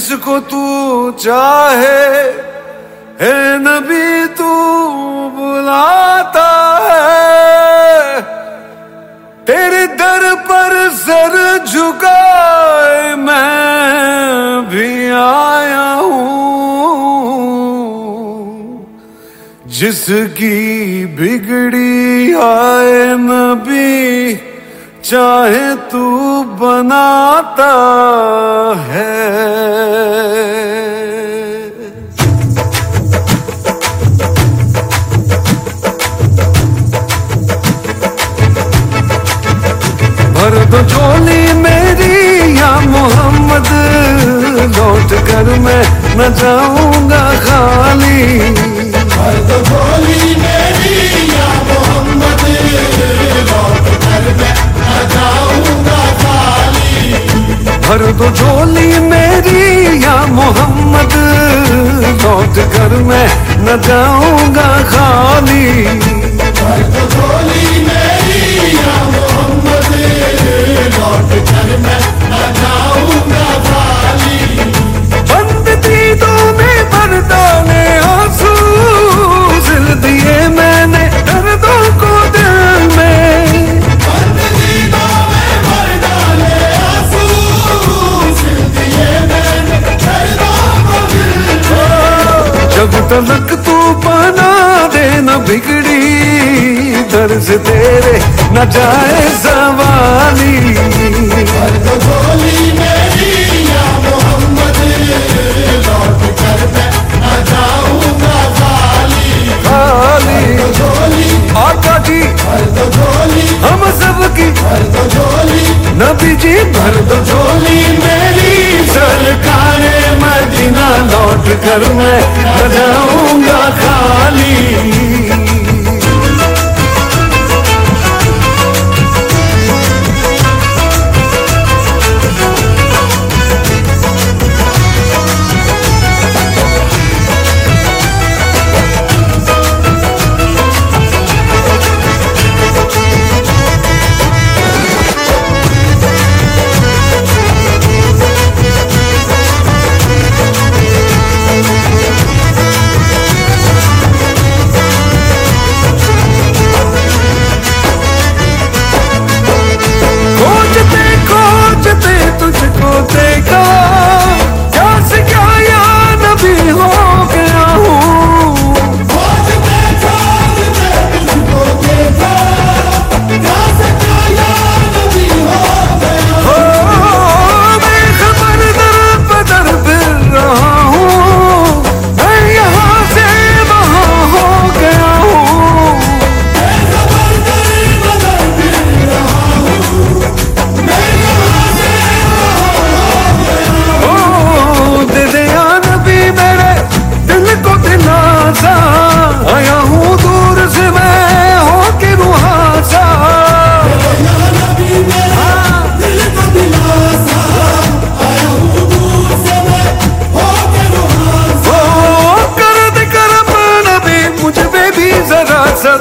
जिसको तू चाहे, है नबी तू बुलाता है। तेरे दर पर सर झुकाए मैं भी आया हूँ। जिसकी बिगड़ी आए नबी चाहे तू बनाता है। भर दो झोली मेरी या मोहम्मद, लौट कर मैं न जाऊँगा खाली। दो झोली मेरी या मोहम्मद। लौट घर में न जाऊँगा खाली। तो झोली तेरे न जाए सवाली भर दो मेरी या मोहम्मद लौट कर मैं न जाऊँगा खाली। खाली झोली आका जी भर झोली हम सब नबी जी भर दो झोली मेरी। सरकार मदीना लौट कर मैं जाऊँगा खाली।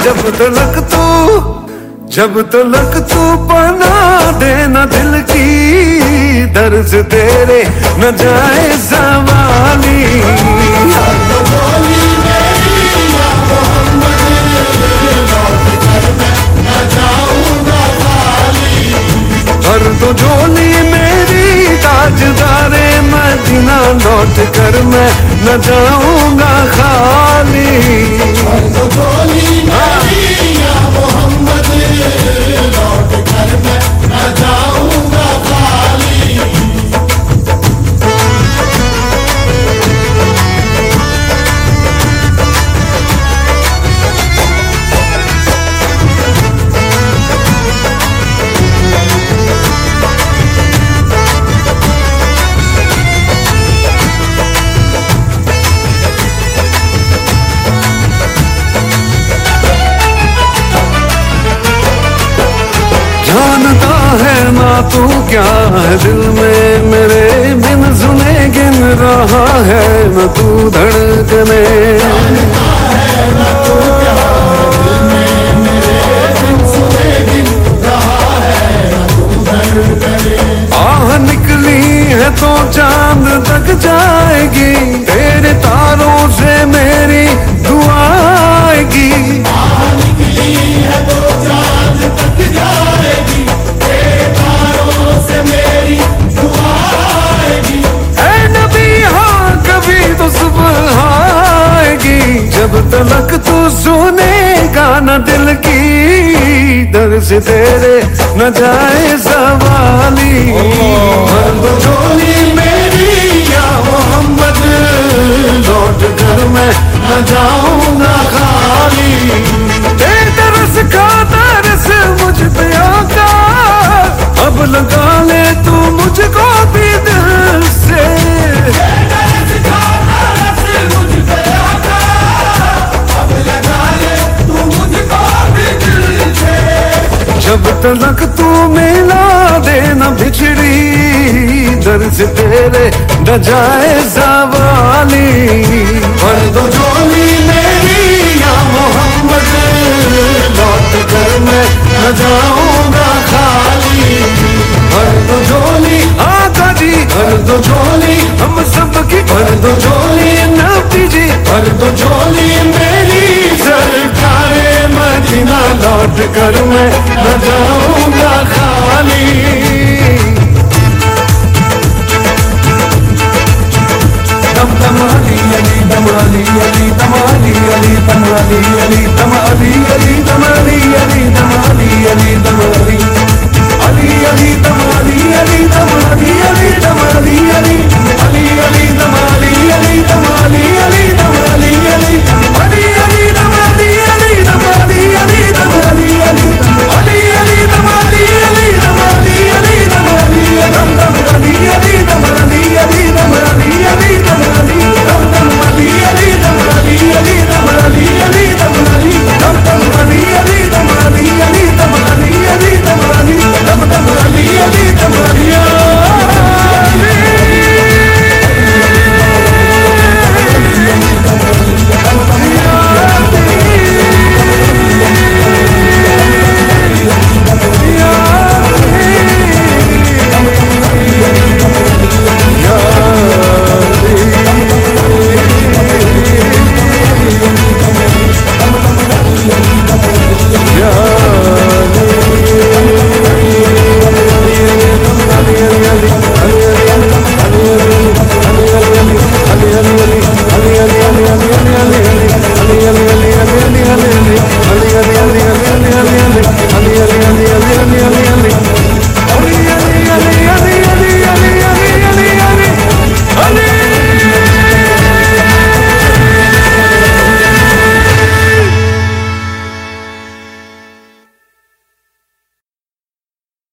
जब तलक तू, जब तलक तू पना देना दिल की दर्ज तेरे न जाए सवाली झोली मेरी या मोहम्मद लौट मैं न भर दो झोली मेरी ताजदारे मदीना लौट कर मैं न जाऊँगा खाली। दिल में मेरे बिन सुने गिन रहा है न तू धड़कने। तलक तू सुनेगा न दिल की दर से तेरे न जाए सवाली। झोली मेरी मोहम्मद, लौट न जाऊँगा खाली। दे तरस का तरस मुझ पे आका अब लगा ले तलक तू मिला देना बिछड़ी दर से तेरे न जाए सवाली भर दो झोली मेरी या मोहम्मद, लौट कर मैं न जाऊँगा खाली। भर दो झोली आका जी भर दो झोली कर मैं न